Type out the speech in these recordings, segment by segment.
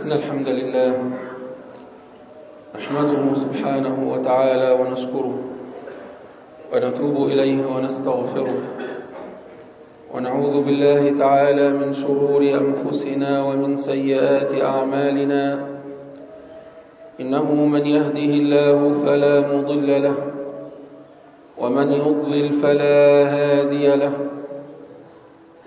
إن الحمد لله نحمده سبحانه وتعالى ونشكره ونتوب إليه ونستغفره ونعوذ بالله تعالى من شرور أنفسنا ومن سيئات أعمالنا إنه من يهده الله فلا مضل له ومن يضلل فلا هادي له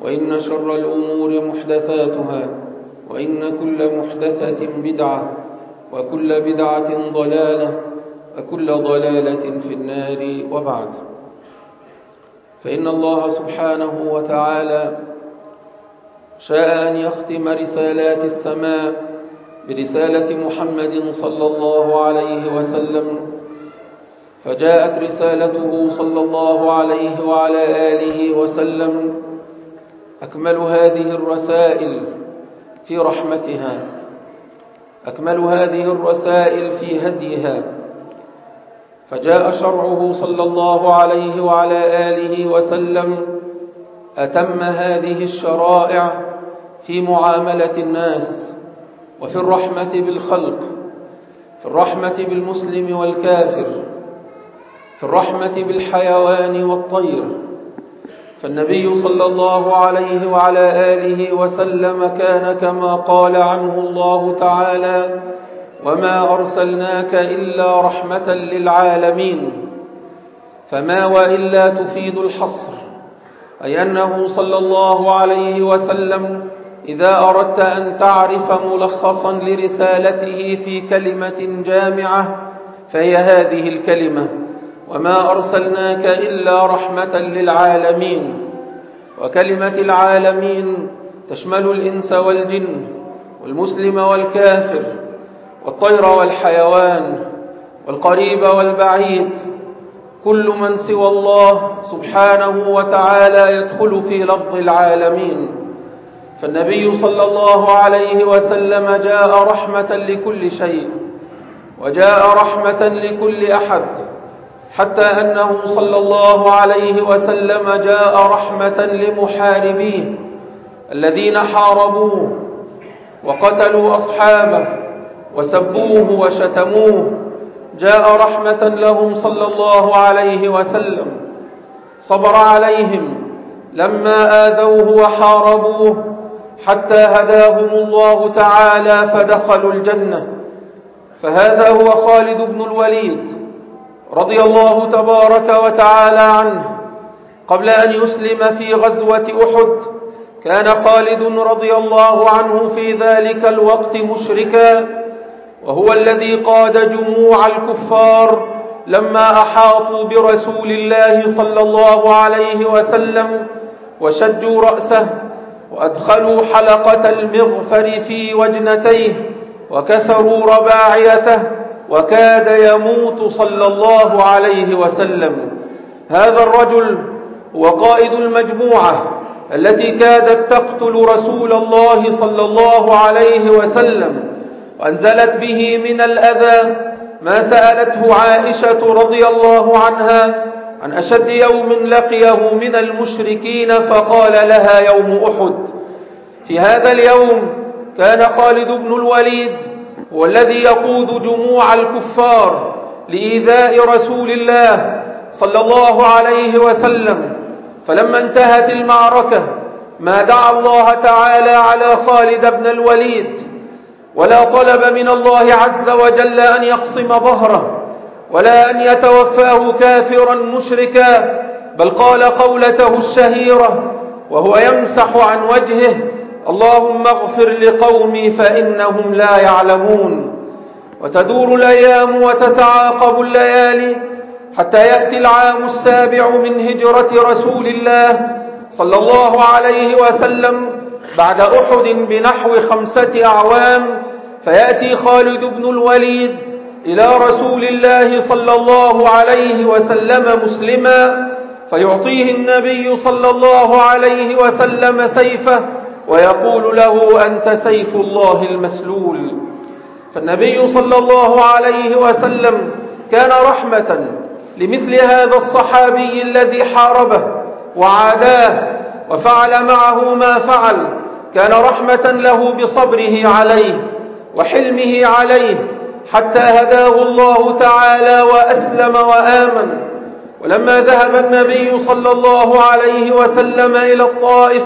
وإن شر الأمور محدثاتها وإن كل محدثة بدعة وكل بدعة ضلالة وكل ضلالة في النار وبعد. فإن الله سبحانه وتعالى شاء أن يختم رسالات السماء برسالة محمد صلى الله عليه وسلم فجاءت رسالته صلى الله عليه وعلى آله وسلم أكمل هذه الرسائل في رحمتها. أكمل هذه الرسائل في هديها. فجاء شرعه صلى الله عليه وعلى آله وسلم أتم هذه الشرائع في معاملة الناس وفي الرحمة بالخلق في الرحمة بالمسلم والكافر في الرحمة بالحيوان والطير. فالنبي صلى الله عليه وعلى آله وسلم كان كما قال عنه الله تعالى وما أرسلناك إلا رحمة للعالمين فما وإلا تفيد الحصر. أي أنه صلى الله عليه وسلم إذا أردت أن تعرف ملخصا لرسالته في كلمة جامعة فهي هذه الكلمة. وما أرسلناك إلا رحمة للعالمين وكلمة العالمين تشمل الإنس والجن والمسلم والكافر والطير والحيوان والقريب والبعيد كل من سوى الله سبحانه وتعالى يدخل في لفظ العالمين فالنبي صلى الله عليه وسلم جاء رحمة لكل شيء وجاء رحمة لكل أحد حتى أنه صلى الله عليه وسلم جاء رحمة لمحاربيه الذين حاربوه وقتلوا أصحابه وسبوه وشتموه. جاء رحمة لهم صلى الله عليه وسلم. صبر عليهم لما آذوه وحاربوه حتى هداهم الله تعالى فدخلوا الجنة. فهذا هو خالد بن الوليد. رضي الله تبارك وتعالى عنه قبل أن يسلم في غزوة أحد كان خالد رضي الله عنه في ذلك الوقت مشركا وهو الذي قاد جموع الكفار لما أحاطوا برسول الله صلى الله عليه وسلم وشجوا رأسه وأدخلوا حلقة المغفر في وجنتيه وكسروا رباعيته وكاد يموت صلى الله عليه وسلم. هذا الرجل هو قائد المجموعة التي كادت تقتل رسول الله صلى الله عليه وسلم. وأنزلت به من الأذى ما سألته عائشة رضي الله عنها عن أشد يوم لقيه من المشركين فقال لها يوم أحد. في هذا اليوم كان خالد بن الوليد هو الذي يقود جموع الكفار لإيذاء رسول الله صلى الله عليه وسلم. فلما انتهت المعركة ما دعا الله تعالى على خالد بن الوليد. ولا طلب من الله عز وجل أن يقصم ظهره ولا أن يتوفاه كافرا مشركا بل قال قولته الشهيرة وهو يمسح عن وجهه اللهم اغفر لقومي فإنهم لا يعلمون وتدور الأيام وتتعاقب الليالي حتى يأتي العام السابع من هجرة رسول الله صلى الله عليه وسلم بعد أحد بنحو خمسة أعوام فيأتي خالد بن الوليد إلى رسول الله صلى الله عليه وسلم مسلما فيعطيه النبي صلى الله عليه وسلم سيفه ويقول له أنت سيف الله المسلول. فالنبي صلى الله عليه وسلم كان رحمة لمثل هذا الصحابي الذي حاربه وعاداه وفعل معه ما فعل. كان رحمة له بصبره عليه وحلمه عليه حتى هداه الله تعالى وأسلم وآمن. ولما ذهب النبي صلى الله عليه وسلم إلى الطائف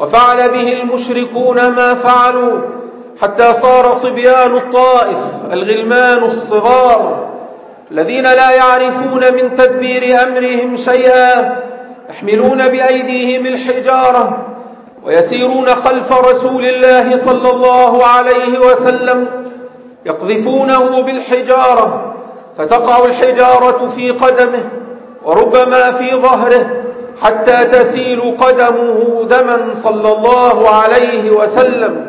وفعل به المشركون ما فعلوا حتى صار صبيان الطائف الغلمان الصغار الذين لا يعرفون من تدبير أمرهم شيئا يحملون بأيديهم الحجارة ويسيرون خلف رسول الله صلى الله عليه وسلم يقذفونه بالحجارة فتقع الحجارة في قدمه وربما في ظهره حتى تسيل قدمه دما صلى الله عليه وسلم.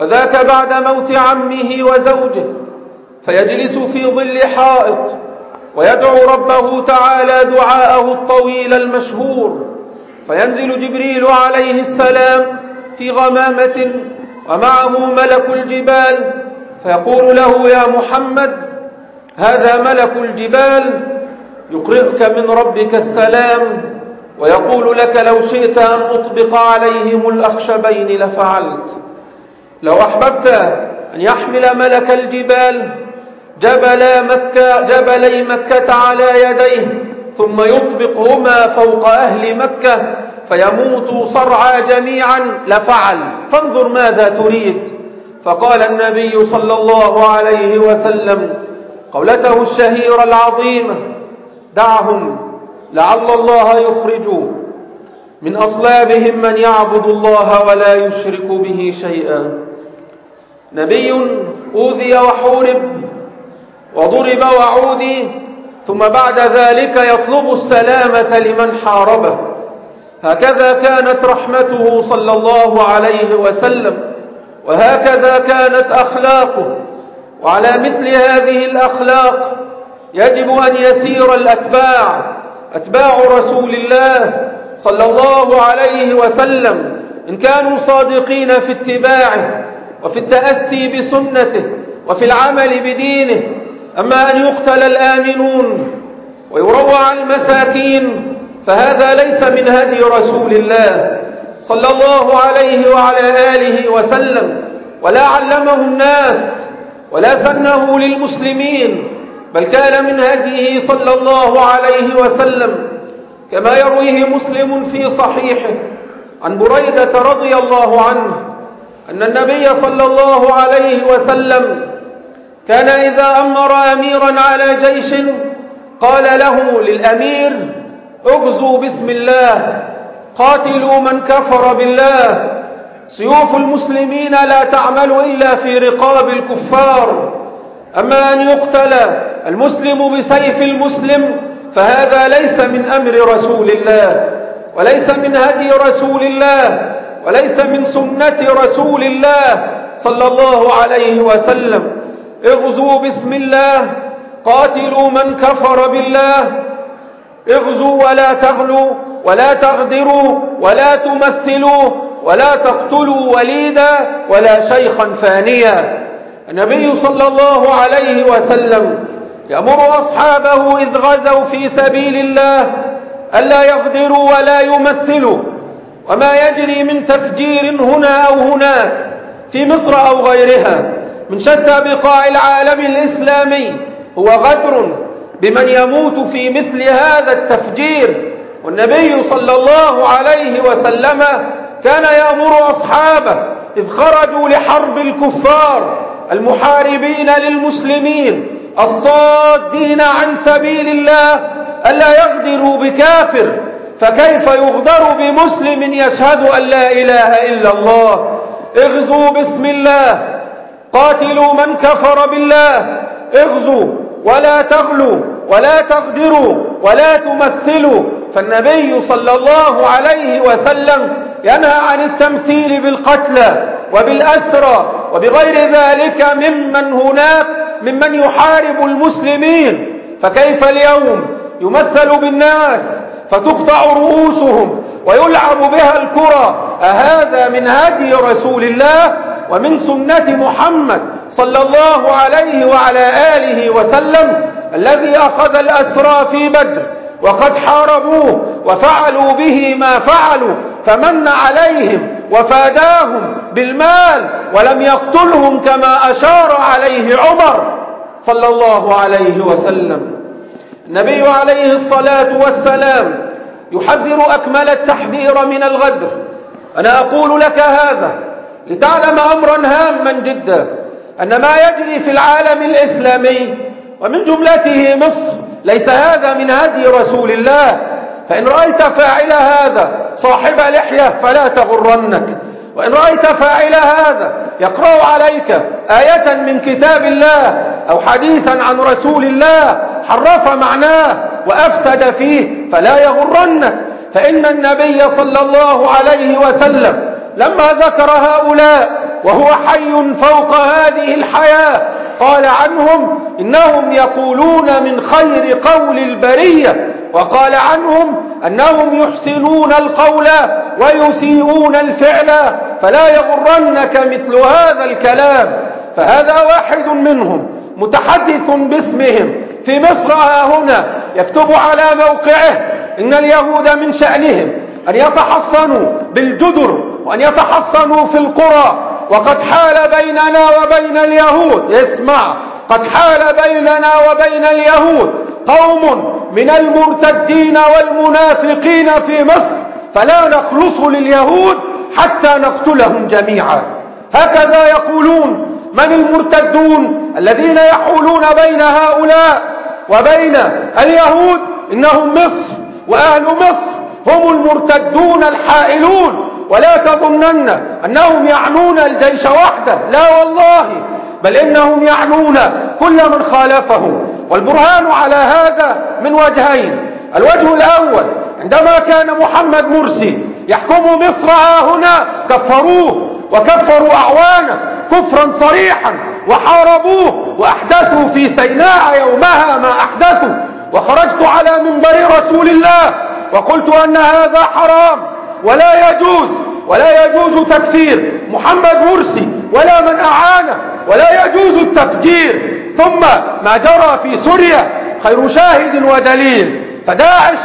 وذاك بعد موت عمه وزوجه. فيجلس في ظل حائط ويدعو ربه تعالى دعاءه الطويل المشهور. فينزل جبريل عليه السلام في غمامة ومعه ملك الجبال. فيقول له يا محمد هذا ملك الجبال يقرئك من ربك السلام. ويقول لك لو شئت أن أطبق عليهم الأخشبين لفعلت. لو أحببت أن يحمل ملك الجبال جبل مكة جبلي مكة على يديه ثم يطبقهما فوق أهل مكة فيموتوا صرعى جميعا لفعل. فانظر ماذا تريد. فقال النبي صلى الله عليه وسلم قولته الشهيرة العظيمة دعهم لعل الله يخرج من أصلابهم من يعبد الله ولا يشرك به شيئا. نبي أوذي وحورب وضرب وعودي ثم بعد ذلك يطلب السلامة لمن حاربه. هكذا كانت رحمته صلى الله عليه وسلم وهكذا كانت أخلاقه. وعلى مثل هذه الأخلاق يجب أن يسير الأتباع أتباع رسول الله صلى الله عليه وسلم. إن كانوا صادقين في اتباعه وفي التأسي بسنته وفي العمل بدينه أما أن يقتل الآمنون ويروع المساكين فهذا ليس من هدي رسول الله صلى الله عليه وعلى آله وسلم. ولا علمه الناس ولا سنه للمسلمين. بل كان من هديه صلى الله عليه وسلم كما يرويه مسلم في صحيحه عن بريدة رضي الله عنه أن النبي صلى الله عليه وسلم كان إذا أمر أميرا على جيش قال له للأمير اغزوا بسم الله قاتلوا من كفر بالله سيوف المسلمين لا تعمل إلا في رقاب الكفار. أما أن يقتل المسلم بسيف المسلم فهذا ليس من أمر رسول الله وليس من هدي رسول الله وليس من سنة رسول الله صلى الله عليه وسلم. اغزوا بسم الله قاتلوا من كفر بالله. اغزوا ولا تغلوا ولا تغدروا ولا تمثلوا ولا تقتلوا وليدا ولا شيخا فانيا النبي صلى الله عليه وسلم يأمر أصحابه إذ غزوا في سبيل الله ألا يغدروا ولا يمثلوا وما يجري من تفجير هنا أو هناك في مصر أو غيرها من شتى بقاع العالم الإسلامي هو غدر بمن يموت في مثل هذا التفجير والنبي صلى الله عليه وسلم كان يأمر أصحابه إذ خرجوا لحرب الكفار المحاربين للمسلمين الصادين عن سبيل الله ألا يغدروا بكافر فكيف يغدر بمسلم يشهد أن لا إله إلا الله؟ اغزوا بسم الله قاتلوا من كفر بالله اغزوا ولا تغلوا ولا تغدروا ولا تمثلوا. فالنبي صلى الله عليه وسلم ينهى عن التمثيل بالقتلى وبالأسرى وبغير ذلك ممن هناك ممن يحارب المسلمين. فكيف اليوم؟ يمثل بالناس فتقطع رؤوسهم ويلعب بها الكرة. أهذا من هدي رسول الله ومن سنة محمد صلى الله عليه وعلى آله وسلم الذي أخذ الأسرى في بدر وقد حاربوه وفعلوا به ما فعلوا. فمن عليهم وفاداهم بالمال ولم يقتلهم كما أشار عليه عمر صلى الله عليه وسلم. النبي عليه الصلاة والسلام يحذر أكمل التحذير من الغدر. أنا أقول لك هذا لتعلم أمرا هاما جدا أن ما يجري في العالم الإسلامي ومن جملته مصر ليس هذا من هدي رسول الله. فإن رأيت فاعل هذا صاحب لحية فلا تغرنك. وإن رأيت فاعل هذا يقرأ عليك آية من كتاب الله أو حديثا عن رسول الله حرف معناه وأفسد فيه فلا يغرنك. فإن النبي صلى الله عليه وسلم لما ذكر هؤلاء وهو حي فوق هذه الحياة قال عنهم إنهم يقولون من خير قول البرية وقال عنهم أنهم يحسنون القول ويسيئون الفعل فلا يغرنك مثل هذا الكلام. فهذا واحد منهم متحدث باسمهم في مصر ها هنا يكتب على موقعه إن اليهود من شأنهم أن يتحصنوا بالجدر وأن يتحصنوا في القرى. وقد حال بيننا وبين اليهود اسمع قد حال بيننا وبين اليهود قوم من المرتدين والمنافقين في مصر فلا نخلص لليهود حتى نقتلهم جميعا. هكذا يقولون من المرتدون الذين يحولون بين هؤلاء وبين اليهود؟ إنهم مصر وأهل مصر هم المرتدون الحائلون. ولا تظنن أنهم يعنون الجيش وحده. لا والله بل إنهم يعنون كل من خالفهم. والبرهان على هذا من وجهين. الوجه الأول عندما كان محمد مرسي يحكم مصر هنا كفروه وكفروا أعوانه كفرا صريحا وحاربوه وأحدثوا في سيناء يومها ما أحدثوا. وخرجت على منبر رسول الله وقلت أن هذا حرام ولا يجوز ولا يجوز تكفير. محمد مرسي ولا من أعانه ولا يجوز التفجير. ثم ما جرى في سوريا خير شاهد ودليل. فداعش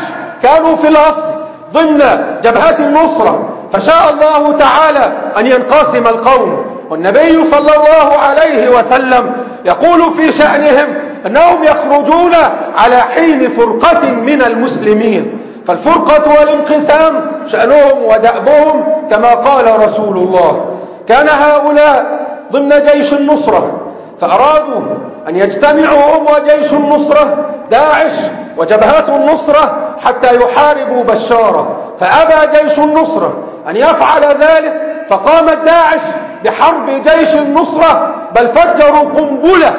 كانوا في الأصل ضمن جبهات النصرة. فشاء الله تعالى أن ينقسم القوم. والنبي صلى الله عليه وسلم يقول في شأنهم أنهم يخرجون على حين فرقة من المسلمين. فالفرقة والانقسام شأنهم ودأبهم كما قال رسول الله. كان هؤلاء ضمن جيش النصرة. فأرادوا أن يجتمعوا هم وجيش النصرة داعش وجبهات النصرة حتى يحاربوا بشارة. فأبى جيش النصرة أن يفعل ذلك فقامت داعش بحرب جيش النصرة بل فجروا قنبلة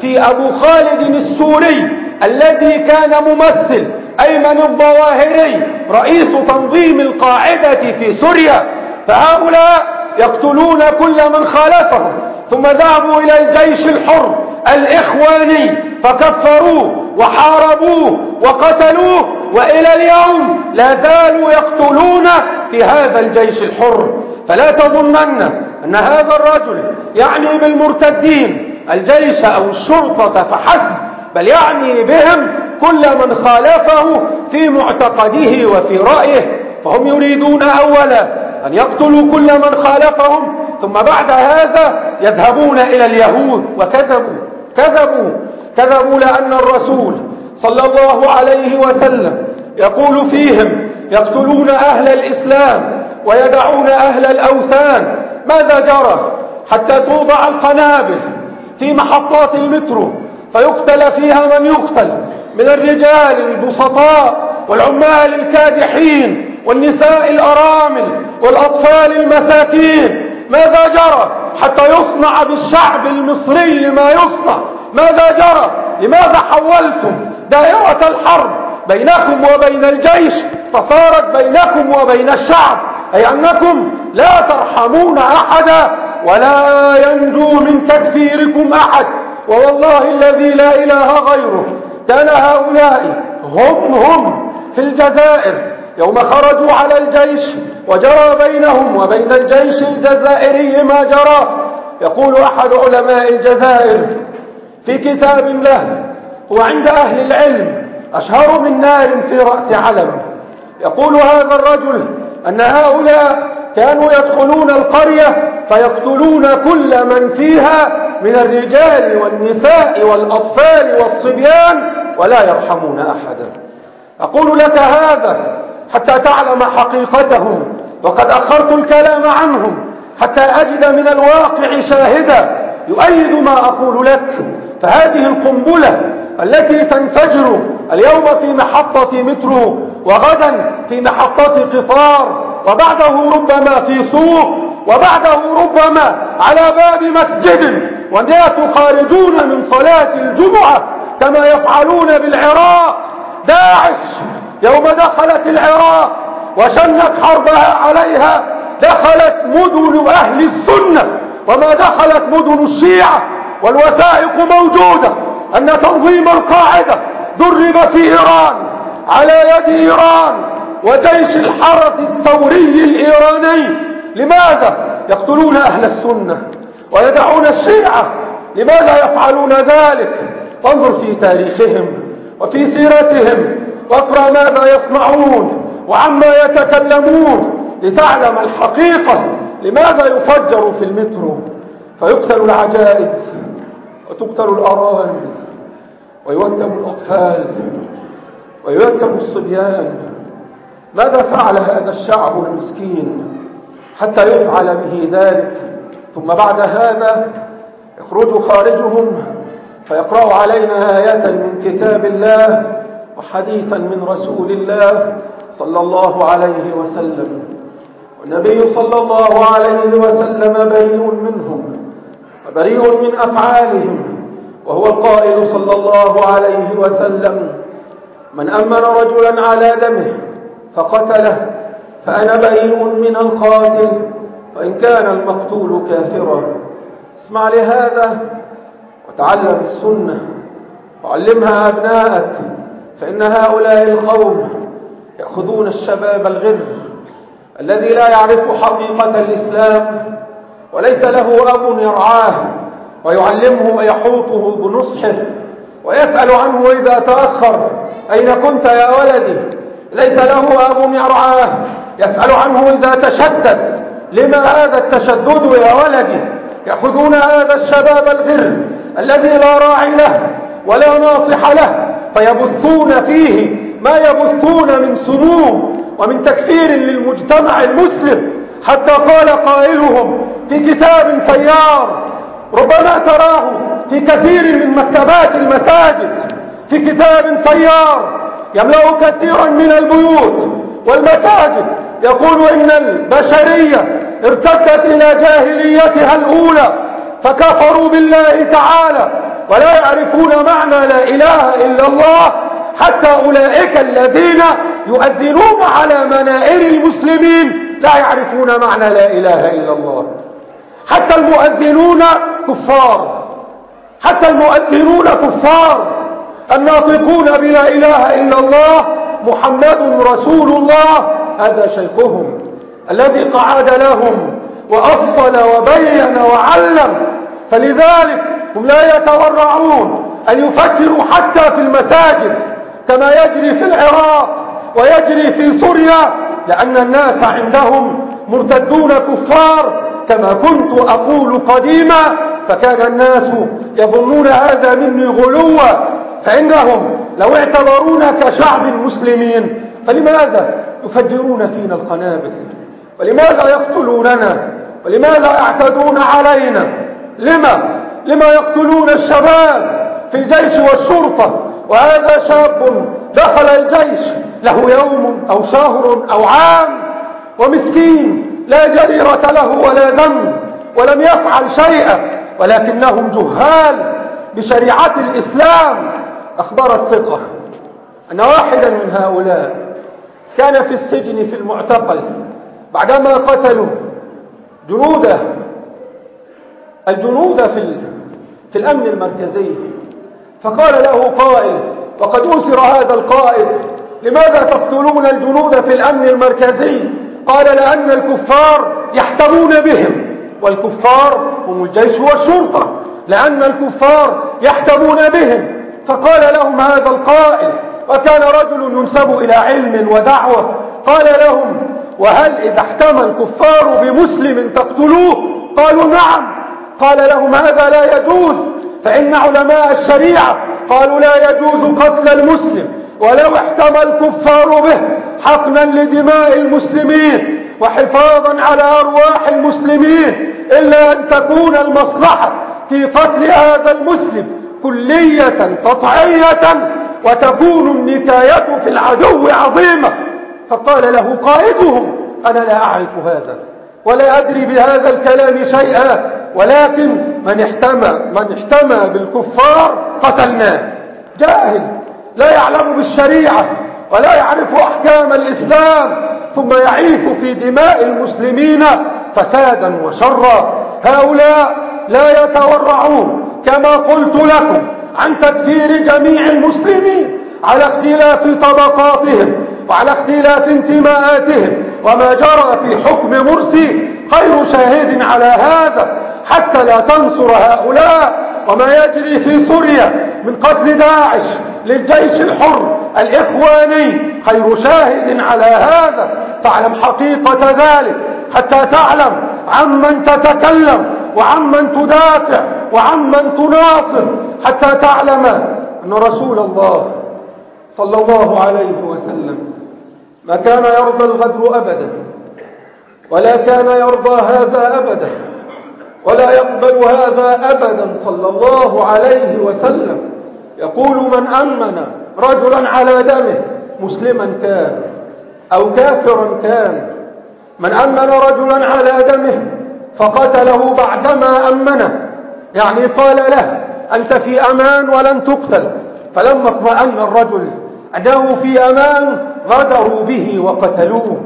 في أبو خالد السوري الذي كان ممثل أيمن الظواهري رئيس تنظيم القاعدة في سوريا. فهؤلاء يقتلون كل من خالفهم ثم ذهبوا إلى الجيش الحر الإخواني فكفروه وحاربوه وقتلوه وإلى اليوم لا زالوا يقتلون في هذا الجيش الحر. فلا تظنن أن هذا الرجل يعني بالمرتدين الجيش أو الشرطة فحسب بل يعني بهم كل من خالفه في معتقده وفي رأيه. فهم يريدون أولا أن يقتلوا كل من خالفهم ثم بعد هذا يذهبون إلى اليهود وكذبوا. كذبوا كذبوا لأن الرسول صلى الله عليه وسلم يقول فيهم يقتلون أهل الإسلام ويدعون أهل الأوثان. ماذا جرى؟ حتى توضع القنابل في محطات المترو فيقتل فيها من يقتل من الرجال البسطاء والعمال الكادحين والنساء الأرامل والأطفال المساكين. ماذا جرى حتى يصنع بالشعب المصري ما يصنع؟ ماذا جرى؟ لماذا حولتم؟ دائرة الحرب بينكم وبين الجيش فصارت بينكم وبين الشعب أي أنكم لا ترحمون أحدا ولا ينجو من تكفيركم أحد ووالله الذي لا إله غيره. كان هؤلاء هم هم في الجزائر يوم خرجوا على الجيش وجرى بينهم وبين الجيش الجزائري ما جرى. يقول أحد علماء الجزائر في كتاب له هو عند أهل العلم أشهر من نار في رأس علم. يقول هذا الرجل أن هؤلاء كانوا يدخلون القرية فيقتلون كل من فيها من الرجال والنساء والأطفال والصبيان ولا يرحمون أحدا. أقول لك هذا حتى تعلم حقيقتهم وقد أخرت الكلام عنهم حتى أجد من الواقع شاهدا يؤيد ما أقول لك. فهذه القنبلة التي تنفجر اليوم في محطة مترو وغدا في محطة قطار وبعده ربما في سوق وبعده ربما على باب مسجد. والناس خارجون من صلاة الجمعة كما يفعلون بالعراق. داعش يوم دخلت العراق وشنت حربها عليها دخلت مدن أهل السنة وما دخلت مدن الشيعة والوثائق موجودة أن تنظيم القاعدة درب في إيران على يد إيران وجيش الحرس الثوري الإيراني. لماذا يقتلون أهل السنة ويدعون الشيعة؟ لماذا يفعلون ذلك؟ فانظر في تاريخهم وفي سيرتهم. واقرأ ماذا يصنعون وعما يتكلمون لتعلم الحقيقة لماذا يفجر في المترو فيقتل العجائز وتقتل الأرامل ويوتم الأطفال ويوتم الصبيان. ماذا فعل هذا الشعب المسكين حتى يفعل به ذلك؟ ثم بعد هذا يخرج خارجهم فيقرأ علينا آية من كتاب الله وحديثا من رسول الله صلى الله عليه وسلم. والنبي صلى الله عليه وسلم بريء منهم وبريء من أفعالهم وهو القائل صلى الله عليه وسلم من أمن رجلا على دمه فقتله فأنا بريء من القاتل وإن كان المقتول كافرا. اسمع لهذا وتعلم السنة وعلمها أبناءك فإن هؤلاء القوم يأخذون الشباب الغر الذي لا يعرف حقيقة الإسلام وليس له أب يرعاه ويعلمه ويحوطه بنصحه ويسأل عنه إذا تأخر أين كنت يا ولدي؟ ليس له أب يرعاه يسأل عنه إذا تشدد لما هذا التشدد يا ولدي؟ يأخذون هذا الشباب الغر الذي لا راعي له ولا ناصح له فيبثون فيه ما يبثون من سموم ومن تكفير للمجتمع المسلم. حتى قال قائلهم في كتاب سيار ربما تراه في كثير من مكتبات المساجد. في كتاب سيار يملأ كثيرا من البيوت والمساجد. يقول إن البشرية ارتدت إلى جاهليتها الأولى فكفروا بالله تعالى ولا يعرفون معنى لا إله إلا الله حتى أولئك الذين يؤذنون على منائر المسلمين لا يعرفون معنى لا إله إلا الله. حتى المؤذنون كفار. حتى المؤذنون كفار. الناطقون بلا إله إلا الله محمد رسول الله هذا شيخهم الذي قعد لهم وأصل وبين وعلم. فلذلك هم لا يتورعون أن يفكروا حتى في المساجد كما يجري في العراق ويجري في سوريا لأن الناس عندهم مرتدون كفار كما كنت أقول قديما فكان الناس يظنون هذا مني غلوا فإنهم لو اعتبرونا كشعب مسلمين فلماذا يفجرون فينا القنابل؟ ولماذا يقتلوننا؟ ولماذا يعتدون علينا؟ لما؟ لما يقتلون الشباب في الجيش والشرطة. وهذا شاب دخل الجيش له يوم أو شهر أو عام ومسكين لا جريرة له ولا ذنب ولم يفعل شيئا. ولكنهم جهال بشريعة الإسلام. أخبر الثقة أن واحدا من هؤلاء كان في السجن في المعتقل بعدما قتلوا جنوده. الجنود في في الأمن المركزي. فقال له قائل وقد أسر هذا القائد لماذا تقتلون الجنود في الأمن المركزي؟ قال لأن الكفار يحتمون بهم والكفار هم الجيش والشرطة لأن الكفار يحتمون بهم. فقال لهم هذا القائل وكان رجل ينسب إلى علم ودعوة. قال لهم وهل إذا احتمى الكفار بمسلم تقتلوه؟ قالوا نعم. قال لهم هذا لا يجوز فإن علماء الشريعة قالوا لا يجوز قتل المسلم ولو احتمى الكفار به حقنا لدماء المسلمين وحفاظا على أرواح المسلمين إلا أن تكون المصلحة في قتل هذا المسلم كلية قطعية وتكون النكاية في العدو عظيمة. فقال له قائدهم أنا لا أعرف هذا ولا أدري بهذا الكلام شيئا. ولكن من احتمى, من احتمى بالكفار قتلناه. جاهل. لا يعلم بالشريعة ولا يعرف أحكام الإسلام ثم يعيث في دماء المسلمين فسادا وشرا. هؤلاء لا يتورعون كما قلت لكم عن تكفير جميع المسلمين على اختلاف طبقاتهم وعلى اختلاف انتماءاتهم وما جرى في حكم مرسي خير شاهد على هذا حتى لا تنصر هؤلاء وما يجري في سوريا من قتل داعش للجيش الحر الإخواني خير شاهد على هذا. تعلم حقيقة ذلك حتى تعلم عمن تتكلم وعمن تدافع وعمن تناصر حتى تعلم أن رسول الله صلى الله عليه وسلم ما كان يرضى الغدر أبدا ولا كان يرضى هذا أبدا. ولا يقبل هذا أبدا صلى الله عليه وسلم. يقول من أمن رجلا على دمه مسلما كان أو كافرا كان. من أمن رجلا على دمه فقتله بعدما أمنه. يعني قال له أنت في أمان ولن تقتل. فلما اطمأن الرجل أنه في أمان غدروا به وقتلوه.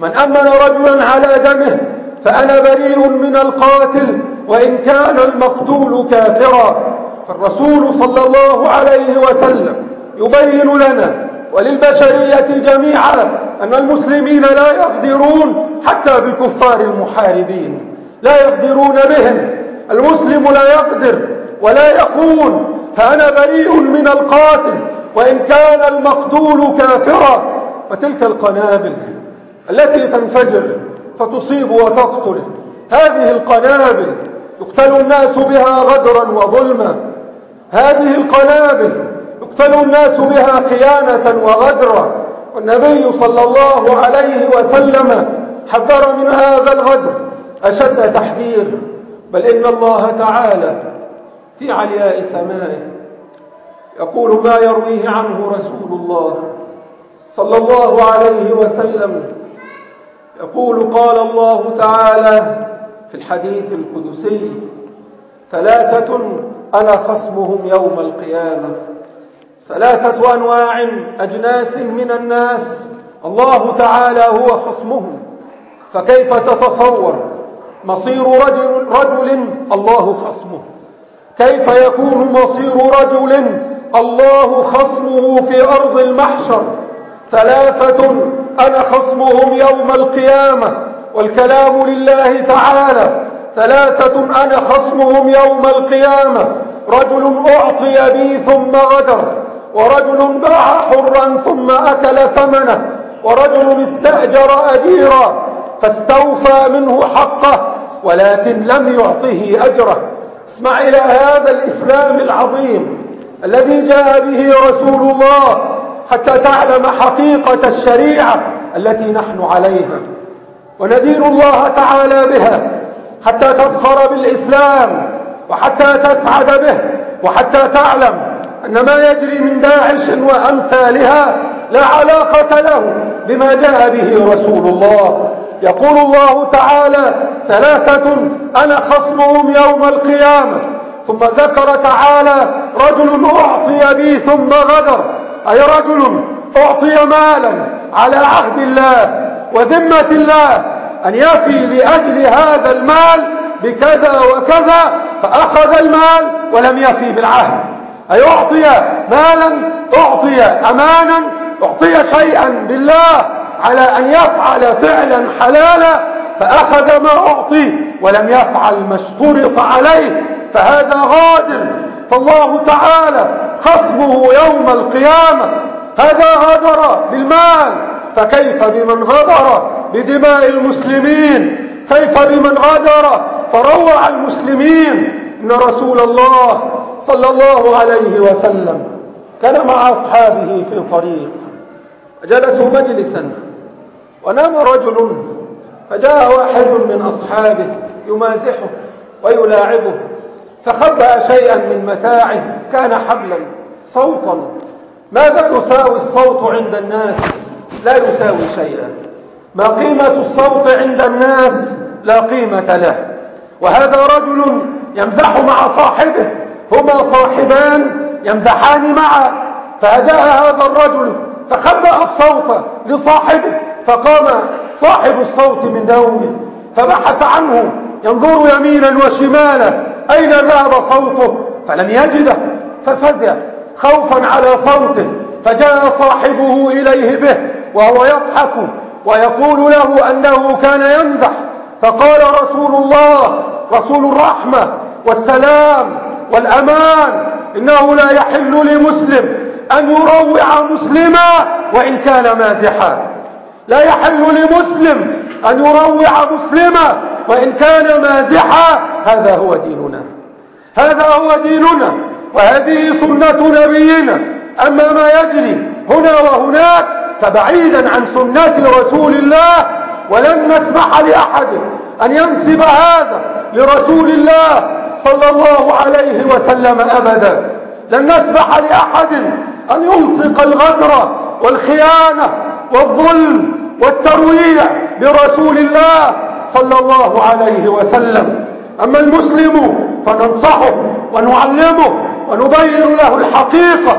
من أمن رجلا على دمه فأنا بريء من القاتل وإن كان المقتول كافرا. فالرسول صلى الله عليه وسلم يبين لنا وللبشرية جميعا أن المسلمين لا يقدرون حتى بالكفار المحاربين. لا يقدرون بهم. المسلم لا يقدر ولا يخون. فأنا بريء من القاتل وإن كان المقتول كافرا. وتلك القنابل التي تنفجر فتصيب وتقتل. هذه القنابل يقتل الناس بها غدرا وظلما. هذه القنابل يقتل الناس بها خيانة وغدرا. والنبي صلى الله عليه وسلم حذر من هذا الغدر. أشد تحذير. بل إن الله تعالى في علياء سمائه يقول ما يرويه عنه رسول الله صلى الله عليه وسلم يقول قال الله تعالى في الحديث القدسي ثلاثة أنا خصمهم يوم القيامة. ثلاثة أنواع أجناس من الناس. الله تعالى هو خصمهم. فكيف تتصور؟ مصير رجل, رجل الله خصمه. كيف يكون مصير رجل الله خصمه في أرض المحشر؟ ثلاثة أنا خصمهم يوم القيامة والكلام لله تعالى. ثلاثة أنا خصمهم يوم القيامة رجل أعطي بي ثم غدر ورجل باع حرا ثم أكل ثمنه ورجل استأجر أجيرا فاستوفى منه حقه ولكن لم يعطه أجره. اسمع إلى هذا الإسلام العظيم الذي جاء به رسول الله حتى تعلم حقيقة الشريعة التي نحن عليها. وندين الله تعالى بها حتى تفخر بالإسلام وحتى تسعد به وحتى تعلم أن ما يجري من داعش وأمثالها لا علاقة له بما جاء به رسول الله. يقول الله تعالى ثلاثة أنا خصمهم يوم القيامة. ثم ذكر تعالى رجل أعطي بي ثم غدر. أي رجل أعطي مالا على عهد الله وذمة الله أن يفي لأجل هذا المال بكذا وكذا فأخذ المال ولم يفي بالعهد. أي أعطي مالا أعطي أمانا أعطي شيئا بالله على أن يفعل فعلا حلالا فأخذ ما أعطي ولم يفعل ما اشترط عليه فهذا غادر. فالله تعالى خصمه يوم القيامة. هذا غدر بالمال فكيف بمن غدر؟ بدماء المسلمين. كيف بمن غدر؟ فروع المسلمين. إن رسول الله صلى الله عليه وسلم كان مع أصحابه في طريق جلسوا مجلسا ونام رجل فجاء واحد من أصحابه يمازحه ويلاعبه. فخبأ شيئا من متاعه كان حبلا صوتا. ماذا يساوي الصوت عند الناس؟ لا يساوي شيئا. ما قيمة الصوت عند الناس؟ لا قيمة له. وهذا رجل يمزح مع صاحبه هما صاحبان يمزحان معا. فجاء هذا الرجل فخبأ الصوت لصاحبه فقام صاحب الصوت من نومه فبحث عنه ينظر يمينا وشمالا. أين ذهب صوته؟ فلم يجده ففزع خوفا على صوته فجاء صاحبه إليه به وهو يضحك ويقول له أنه كان يمزح فقال رسول الله رسول الرحمة والسلام والأمان إنه لا يحل لمسلم أن يروع مسلما وإن كان مازحا. لا يحل لمسلم أن يروع مسلما وإن كان مازحا هذا هو ديننا. هذا هو ديننا وهذه سنة نبينا. أما ما يجري هنا وهناك فبعيدا عن سنة رسول الله ولن نسمح لأحد أن ينسب هذا لرسول الله صلى الله عليه وسلم أبدا. لن نسمح لأحد أن يلصق الغدر والخيانة والظلم والترويع برسول الله صلى الله عليه وسلم. أما المسلم فننصحه ونعلمه ونبين له الحقيقة.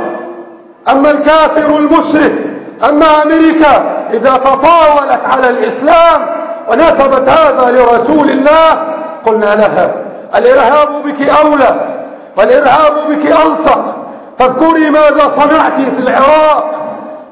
أما الكافر المشرك أما أمريكا إذا تطاولت على الإسلام ونسبت هذا لرسول الله قلنا لها الإرهاب بك أولى والإرهاب بك ألصق فاذكري ماذا صنعت في العراق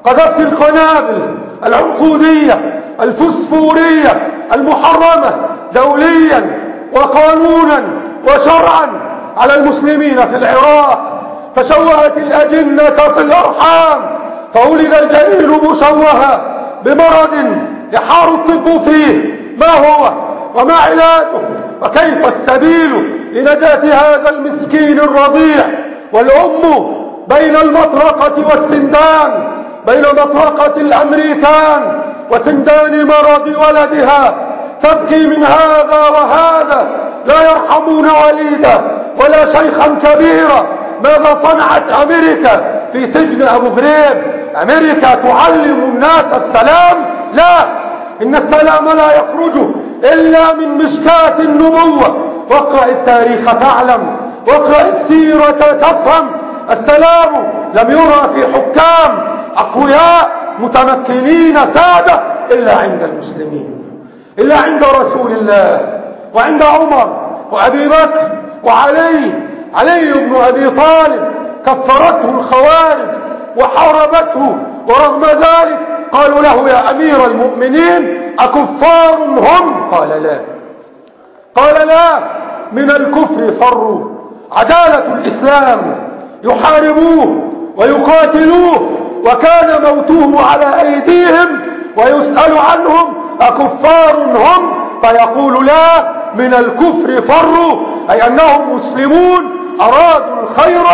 قذفت القنابل العنقودية الفسفورية المحرمة دوليا وقانونا وشرعا على المسلمين في العراق. فشوهت الأجنة في الأرحام فولد الجليل مشوها بمرض يحار الطب فيه. ما هو وما علاجه؟ وكيف السبيل لنجاة هذا المسكين الرضيع والأم بين المطرقة والسندان؟ بين مطرقة الأمريكان وسندان مرض ولدها. تبكي من هذا وهذا. لا يرحمون وليدا ولا شيخا كبيرا. ماذا صنعت أمريكا في سجن أبو غريب؟ أمريكا تعلم الناس السلام؟ لا. إن السلام لا يخرج إلا من مشكاة النبوة. واقرأ التاريخ تعلم. واقرأ السيرة تفهم. السلام لم يرى في حكام. أقوياء متمكنين سادة إلا عند المسلمين إلا عند رسول الله وعند عمر وأبي بكر وعلي علي بن أبي طالب كفرته الخوارج وحاربته ورغم ذلك قالوا له يا أمير المؤمنين أكفار هم؟ قال لا. قال لا من الكفر فروا عدالة الإسلام يحاربوه ويقاتلوه وكان موتوه على أيديهم ويسأل عنهم أكفار هم؟ فيقول لا من الكفر فروا أي أنهم مسلمون أرادوا الخير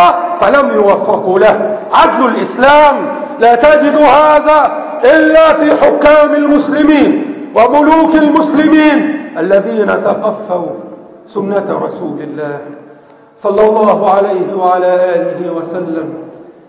فلم يوفقوا له. عدل الإسلام لا تجد هذا إلا في حكام المسلمين وملوك المسلمين الذين تقفوا سنة رسول الله صلى الله عليه وعلى آله وسلم.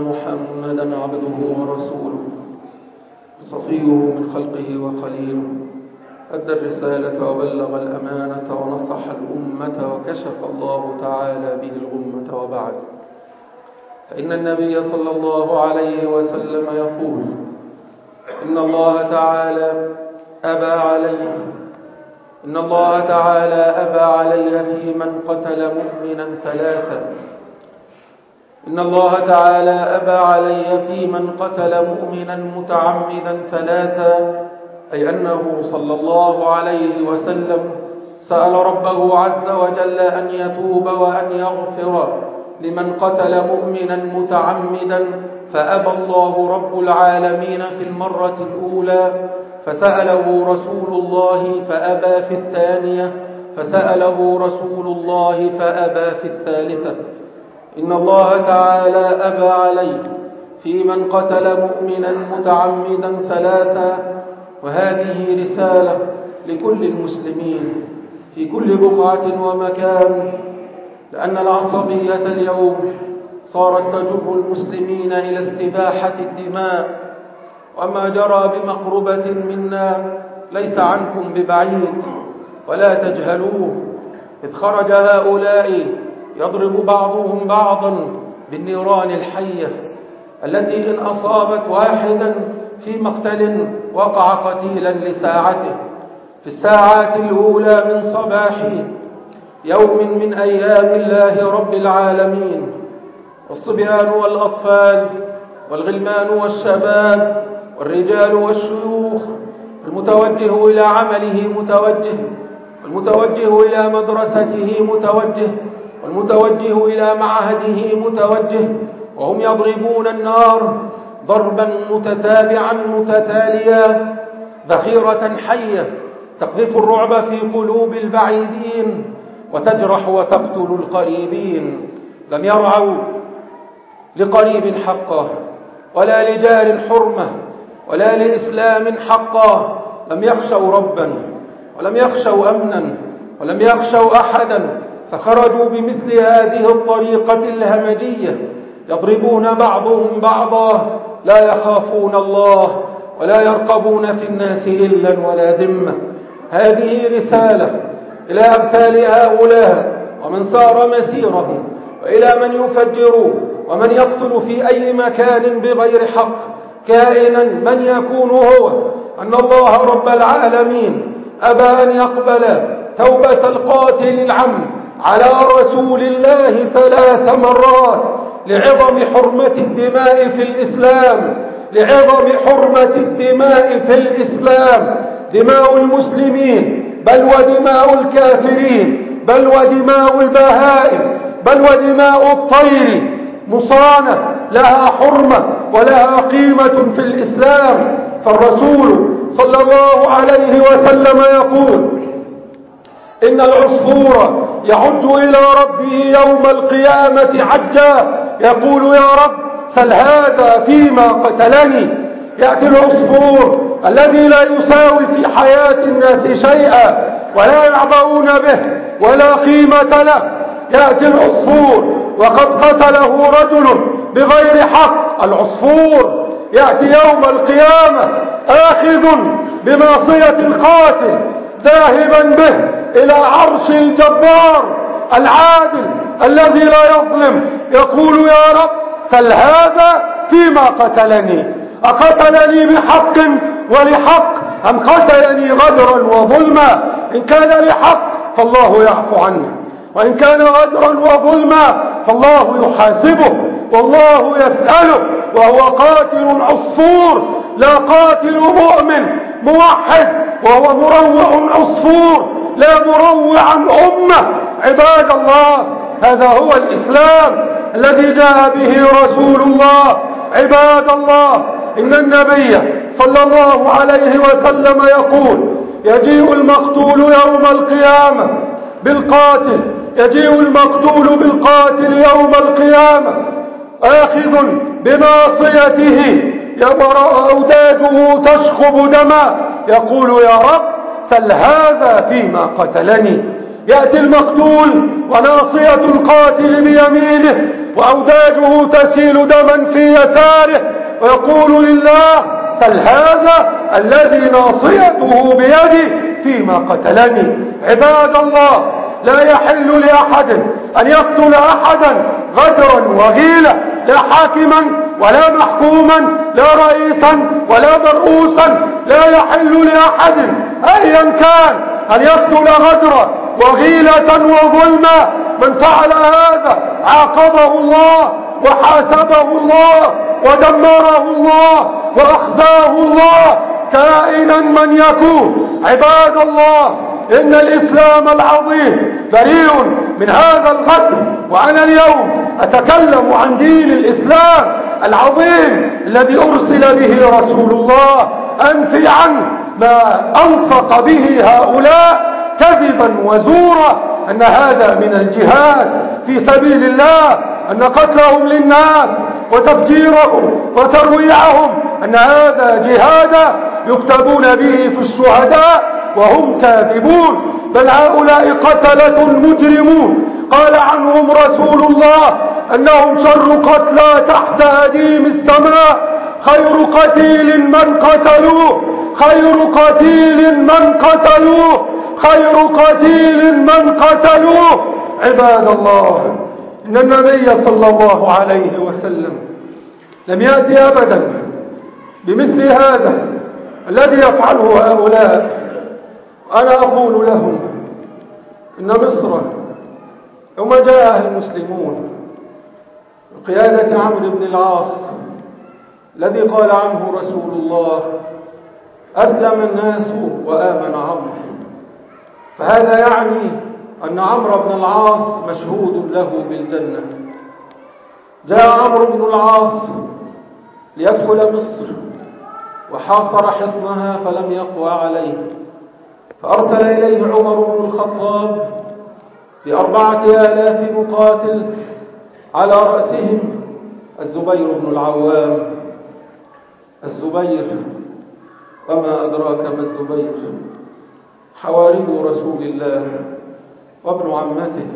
محمدا عبده ورسوله صفيه من خلقه وخليله أدى الرسالة وبلغ الأمانة ونصح الأمة وكشف الله تعالى به الغمة وبعد. فإن النبي صلى الله عليه وسلم يقول إن الله تعالى أبى علي إن الله تعالى أبى علي في من قتل مؤمنا ثلاثا. إن الله تعالى أبى علي في من قتل مؤمنا متعمدا ثلاثا أي أنه صلى الله عليه وسلم سأل ربه عز وجل أن يتوب وأن يغفر لمن قتل مؤمنا متعمدا فأبى الله رب العالمين في المرة الأولى فسأله رسول الله فأبى في الثانية فسأله رسول الله فأبى في الثالثة. إن الله تعالى أبى عليه في من قتل مؤمنا متعمدا ثلاثا وهذه رسالة لكل المسلمين في كل بقعة ومكان لأن العصبية اليوم صارت تجر المسلمين إلى استباحة الدماء. وما جرى بمقربة منا ليس عنكم ببعيد ولا تجهلوه إذ خرج هؤلاء يضرب بعضهم بعضا بالنيران الحية التي إن أصابت واحدا في مقتل وقع قتيلا لساعته. في الساعات الأولى من صباح يوم من أيام الله رب العالمين والصبيان والأطفال والغلمان والشباب والرجال والشيوخ المتوجه إلى عمله متوجه والمتوجه إلى مدرسته متوجه والمتوجه إلى معهده متوجه وهم يضربون النار ضربا متتابعا متتاليا ذخيرة حية تقذف الرعب في قلوب البعيدين وتجرح وتقتل القريبين. لم يرعوا لقريب حقه ولا لجار حرمة ولا لإسلام حقا لم يخشوا ربا ولم يخشوا أمنا ولم يخشوا أحدا. فخرجوا بمثل هذه الطريقة الهمجية يضربون بعضهم بعضا لا يخافون الله ولا يرقبون في الناس إلا ولا ذمة. هذه رسالة إلى أمثال هؤلاء ومن سار مسيرهم وإلى من يفجر ومن يقتل في أي مكان بغير حق. كائنا من يكون هو؟ أن الله رب العالمين أبى أن يقبل توبة القاتل العم على رسول الله ثلاث مرات لعظم حرمة الدماء في الإسلام لعظم حرمة الدماء في الإسلام. دماء المسلمين بل ودماء الكافرين بل ودماء البهائم بل ودماء الطير. مصانة لها حرمة ولها قيمة في الإسلام. فالرسول صلى الله عليه وسلم يقول إن العصفور يعد إلى ربه يوم القيامة عجا. يقول يا رب سل هذا فيما قتلني؟ يأتي العصفور الذي لا يساوي في حياة الناس شيئا ولا يعبؤون به ولا قيمة له. يأتي العصفور وقد قتله رجل بغير حق. العصفور يأتي يوم القيامة آخذ بناصية القاتل ذاهبا به. إلى عرش الجبار العادل الذي لا يظلم. يقول يا رب سل هذا فيما قتلني؟ أقتلني بحق ولحق أم قتلني غدرا وظلما؟ إن كان لحق فالله يعفو عنه وإن كان غدرا وظلما فالله يحاسبه والله يسأله وهو قاتل عصفور لا قاتل مؤمن موحد وهو مروع عصفور. لا مروعا أمة. عباد الله هذا هو الإسلام الذي جاء به رسول الله. عباد الله إن النبي صلى الله عليه وسلم يقول يجيء المقتول يوم القيامة بالقاتل يجيء المقتول بالقاتل يوم القيامة آخذ بناصيته يبرأ أوداجه تشخب دما يقول يا رب سل هذا فيما قتلني. يأتي المقتول وناصية القاتل بيمينه وأوداجه تسيل دما في يساره ويقول لله سل هذا الذي ناصيته بيدي فيما قتلني. عباد الله لا يحل لأحد أن يقتل أحدا غدرا وغيلا لا حاكما ولا محكوما لا رئيسا ولا مرؤوسا. لا يحل لأحد أيا كان أن يقتل غدرا وغيلة وظلما من فعل هذا عاقبه الله وحاسبه الله ودمره الله وأخزاه الله. كائنا من يكون. عباد الله إن الإسلام العظيم بريء من هذا الغدر وأنا اليوم أتكلم عن دين الإسلام العظيم الذي أرسل به رسول الله. أنفي عنه ما ألصق به هؤلاء كذبا وزورا أن هذا من الجهاد في سبيل الله أن قتلهم للناس وتفجيرهم وترويعهم أن هذا جهادا يكتبون به في الشهداء وهم كاذبون. بل هؤلاء قتلة مجرمون. قال عنهم رسول الله أنهم شر قتلى تحت أديم السماء خير قتيل من قتلوه. خير قتيل من قتلوه خير قتيل من قتلوه. عباد الله إن النبي صلى الله عليه وسلم لم يأتي أبدا بمثل هذا الذي يفعله هؤلاء. أنا أقول لهم إن مصر يوم جاء المسلمون بقيادة عمرو بن العاص الذي قال عنه رسول الله أسلم الناس وآمن عمرو. فهذا يعني أن عمرو بن العاص مشهود له بالجنة. جاء عمرو بن العاص ليدخل مصر وحاصر حصنها فلم يقوى عليه. فأرسل إليه عمر بن الخطاب بأربعة آلاف مقاتل على رأسهم الزبير بن العوام. الزبير وما أدراك ما الزبير؟ حوارب رسول الله وابن عمته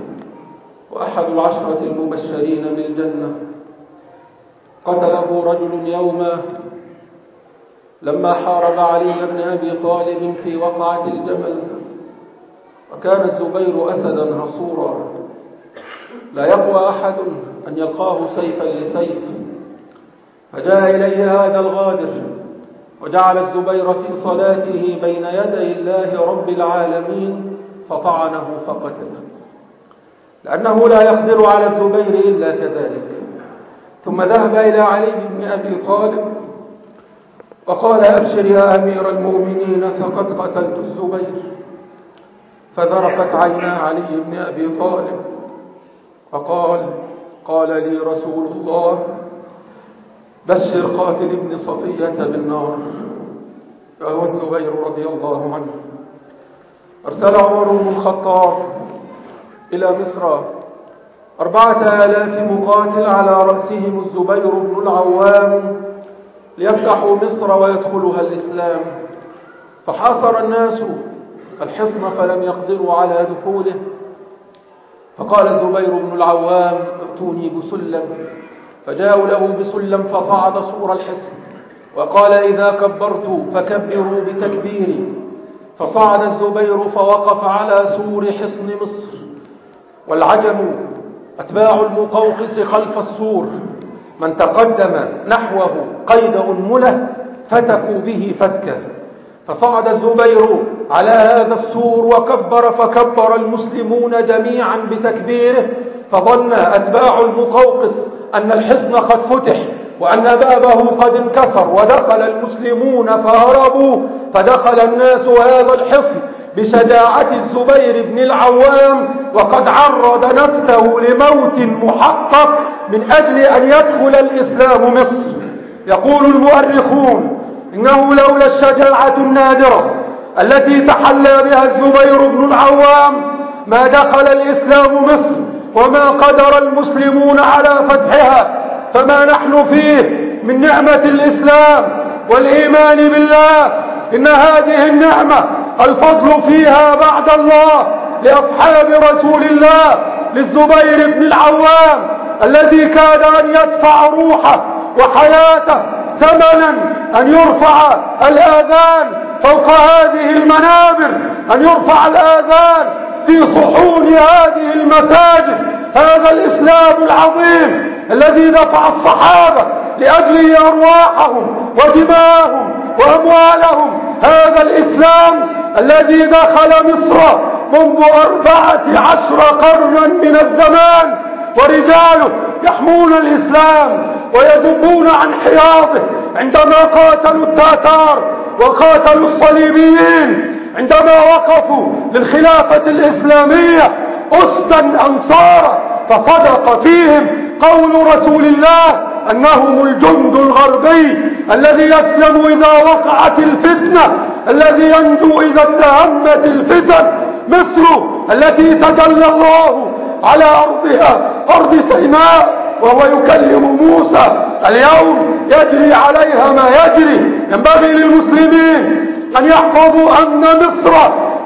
وأحد العشرة المبشرين بالجنة. قتله رجل يوما لما حارب علي بن أبي طالب في وقعة الجمل وكان الزبير أسدا هصورا لا يقوى أحد أن يلقاه سيفا لسيف. فجاء إليه هذا الغادر وجعل الزبير في صلاته بين يدي الله رب العالمين فطعنه فقتله. لأنه لا يقدر على الزبير إلا كذلك. ثم ذهب إلى علي بن أبي طالب وقال أبشر يا أمير المؤمنين فقد قتلت الزبير. فذرفت عينا علي بن أبي طالب فقال قال لي رسول الله بشر قاتل ابن صفية بالنار فهو الزبير رضي الله عنه. أرسل عمر بن الخطاب إلى مصر. أربعة آلاف مقاتل على رأسهم الزبير بن العوام ليفتحوا مصر ويدخلها الإسلام. فحاصر الناس الحصن فلم يقدروا على دخوله. فقال الزبير بن العوام ائتوني بسلم. فجاءوا له بسلم فصعد سور الحصن وقال إذا كبرت فكبروا بتكبيري فصعد الزبير فوقف على سور حصن مصر والعجم أتباع المقوقس خلف السور من تقدم نحوه قيد أنملة فتكوا به فتكا فصعد الزبير على هذا السور وكبر فكبر المسلمون جميعا بتكبيره فظن أتباع المقوقس أن الحصن قد فتح وأن بابه قد انكسر ودخل المسلمون فهربوا فدخل الناس هذا الحصن بشجاعة الزبير بن العوام وقد عرض نفسه لموت محقق من أجل أن يدخل الإسلام مصر. يقول المؤرخون إنه لولا الشجاعة النادرة التي تحلى بها الزبير بن العوام ما دخل الإسلام مصر وما قدر المسلمون على فتحها فما نحن فيه من نعمة الإسلام والإيمان بالله. إن هذه النعمة الفضل فيها بعد الله لأصحاب رسول الله للزبير بن العوام الذي كاد أن يدفع روحه وحياته ثمنا أن يرفع الآذان فوق هذه المنابر أن يرفع الآذان في صحون هذه المساجد هذا الإسلام العظيم الذي دفع الصحابة لأجل أرواحهم ودماءهم وأموالهم. هذا الإسلام الذي دخل مصر منذ أربعة عشر قرنا من الزمان ورجاله يحمون الإسلام ويذبون عن حياضه عندما قاتلوا التاتار وقاتلوا الصليبيين. عندما وقفوا للخلافة الإسلامية أسدا أنصارا فصدق فيهم قول رسول الله أنهم الجند الغربي الذي يسلم إذا وقعت الفتنة الذي ينجو إذا اتهمت الفتن مصر التي تجلى الله على أرضها أرض سيناء وهو يكلم موسى اليوم يجري عليها ما يجري ينبغي للمسلمين أن يحفظوا أن مصر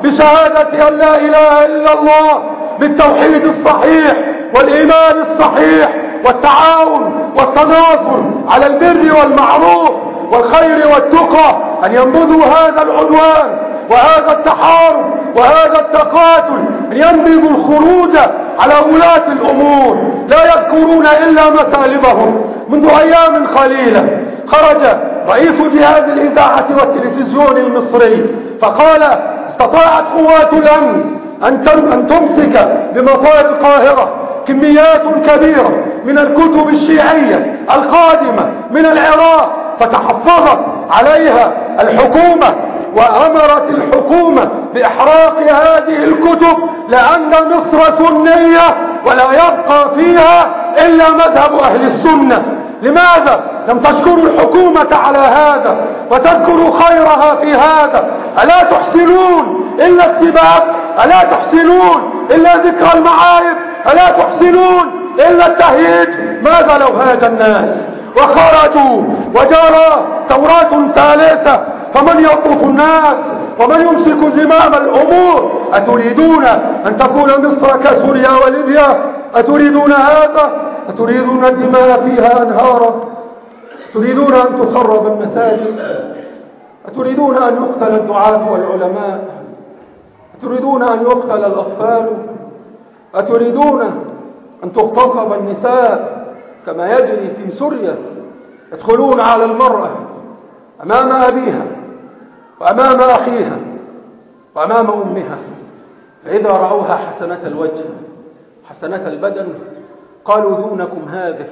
بشهادة أن لا إله إلا الله بالتوحيد الصحيح والإيمان الصحيح والتعاون والتناصر على البر والمعروف والخير والتقى أن ينبذوا هذا العنوان وهذا التحارب وهذا التقاتل أن ينبذوا الخروج على ولاة الأمور لا يذكرون إلا مسالبهم منذ أيام قليلة. خرج رئيس جهاز الإذاعة والتلفزيون المصري فقال استطاعت قوات الأمن أن تمسك بمطار القاهرة كميات كبيرة من الكتب الشيعية القادمة من العراق فتحفظت عليها الحكومة وأمرت الحكومة بإحراق هذه الكتب لأن مصر سنية ولا يبقى فيها إلا مذهب أهل السنة. لماذا لم تشكروا الحكومة على هذا وتذكروا خيرها في هذا؟ ألا تحسنون إلا السباب؟ ألا تحسنون إلا ذكر المعايب؟ ألا تحسنون إلا التهييج؟ ماذا لو هاج الناس وخرجوا وجرى ثورات ثالثة؟ فمن يضبط الناس؟ ومن يمسك زمام الأمور؟ أتريدون أن تكون مصر كسوريا وليبيا؟ أتريدون هذا؟ أتريدون الدماء فيها أنهارا؟ تريدون أن تخرب المساجد؟ أتريدون أن يقتل الدعاة والعلماء؟ أتريدون أن يقتل الأطفال؟ أتريدون أن تغتصب النساء كما يجري في سوريا؟ يدخلون على المرأة أمام أبيها وأمام أخيها وأمام أمها فإذا رأوها حسنة الوجه حسنة البدن قالوا دونكم هذه.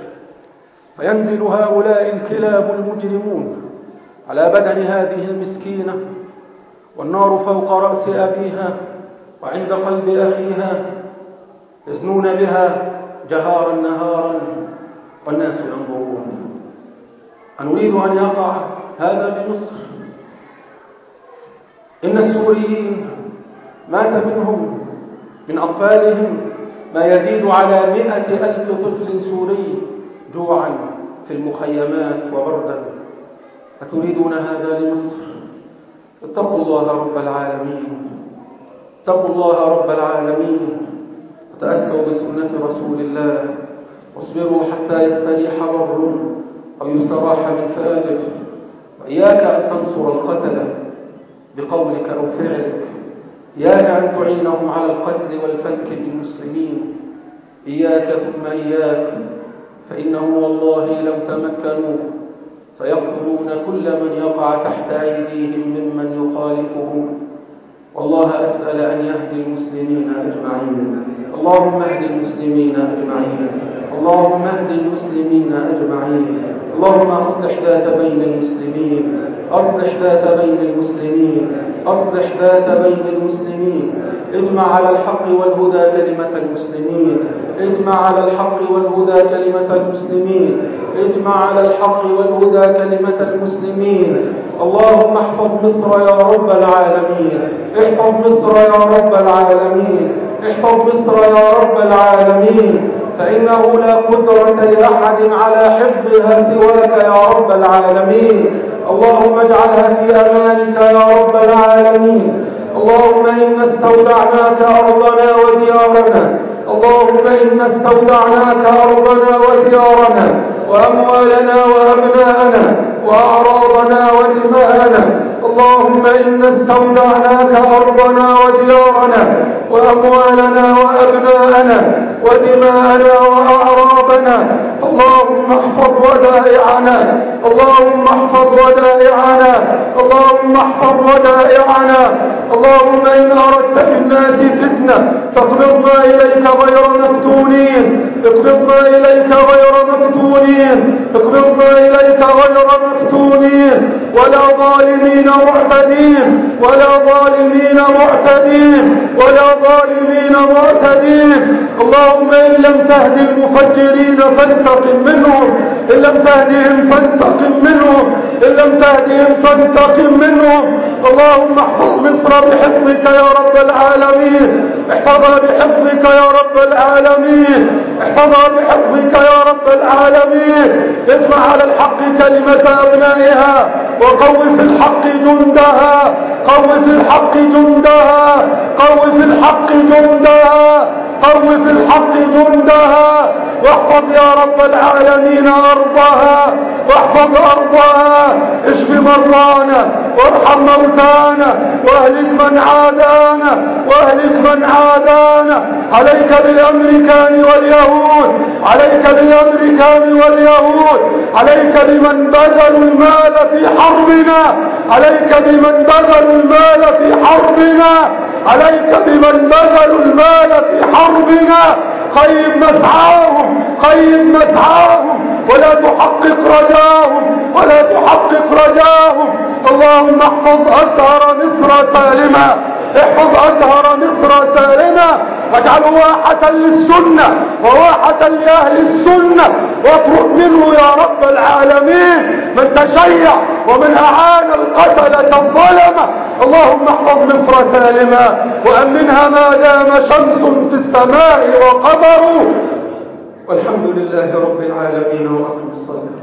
فينزل هؤلاء الكلاب المجرمون على بدن هذه المسكينة والنار فوق رأس أبيها وعند قلب أخيها يزنون بها جهارا نهارا والناس ينظرون. أنريد أن يقع هذا بمصر إن السوريين مات منهم من أطفالهم ما يزيد على مئة ألف طفل سوري جوعا في المخيمات وبردا. أتريدون هذا لمصر؟ اتقوا الله رب العالمين. اتقوا الله رب العالمين. وتأسوا بسنة رسول الله. واصبروا حتى يستريح بر أو يستراح من فاجر وإياك أن تنصر القتل بقولك أو فعلك. إياك أن تعينهم على القتل والفتك بالمسلمين. إياك ثم إياك فإنه والله لو تمكنوا سيقتلون كل من يقع تحت أيديهم ممن يخالفهم. والله أسأل أن يهدي المسلمين أجمعين. اللهم اهد المسلمين أجمعين. اللهم اهد المسلمين أجمعين. اللهم أصلح ذات بين المسلمين. أصلح ذات بين المسلمين. أصلح ذات بين المسلمين. اجمع على الحق والهدى كلمة المسلمين. اجمع على الحق والهدى كلمة المسلمين. اجمع على الحق والهدى كلمة المسلمين. اللهم احفظ مصر يا رب العالمين. احفظ مصر يا رب العالمين. احفظ مصر يا رب العالمين. فإنه لا قدرة لأحد على حفظها سواك يا رب العالمين. اللهم اجعلها في أمانك يا رب العالمين. اللهم إنا استودعناك أرضنا وديارنا. اللهم إنا استودعناك أرضنا وديارنا وأموالنا وأبناءنا وأعراضنا ودماءنا اللهم إنا استودعناك أرضنا وديارنا وأموالنا وأبناءنا ودماءنا وأعراضنا. اللهم احفظ ودائعنا. اللهم احفظ ودائعنا. اللهم احفظ ودائعنا. اللهم إن أردت بالناس فتنة فاقبضنا إليك غير مفتونين. اقبضنا إليك غير مفتونين. اقبضنا إليك غير مفتونين. ولا ظالمين معتدين ولا ظالمين معتدين ولا ظالمين معتدين. اللهم إن لم تهدي المفجرين فانتقم منهم إن لم تهديهم فانتقم منهم إن لم تهديهم فانتقم منهم. اللهم احفظ مصر بحفظك يا رب العالمين. احفظها بحفظك يا رب العالمين. احفظها بحفظك يا رب العالمين. اجمع على الحق كلمة أبنائها وقو في الحق جندها. قو في الحق جندها. قو في الحق جندها. قو في الحق جندها. واحفظ يا رب العالمين أرضها. واحفظ أرضها. اشف مرضانا. وارحم موتانا. واهلك من عادانا. واهلك من عادانا. عليك بالأمريكان واليهود. عليك بالأمريكان واليهود. عليك بمن بذلوا المال في حربنا. عليك بمن بذلوا المال في حربنا. عليك بمن بذلوا المال في حربنا. خيب مسعاهم خيب مسعاهم. ولا تحقق رجاهم ولا تحقق رجاهم. اللهم احفظ أزهر مصر سالما احفظ أزهر مصر سالما واجعله واحة للسنة وواحة لأهل السنة. واطرد منه يا رب العالمين من تشيع ومن أعان القتلة الظلمة. اللهم احفظ مصر سالما وأمنها ما دام شمس في السماء وقمر. والحمد لله رب العالمين وأقم الصلاة.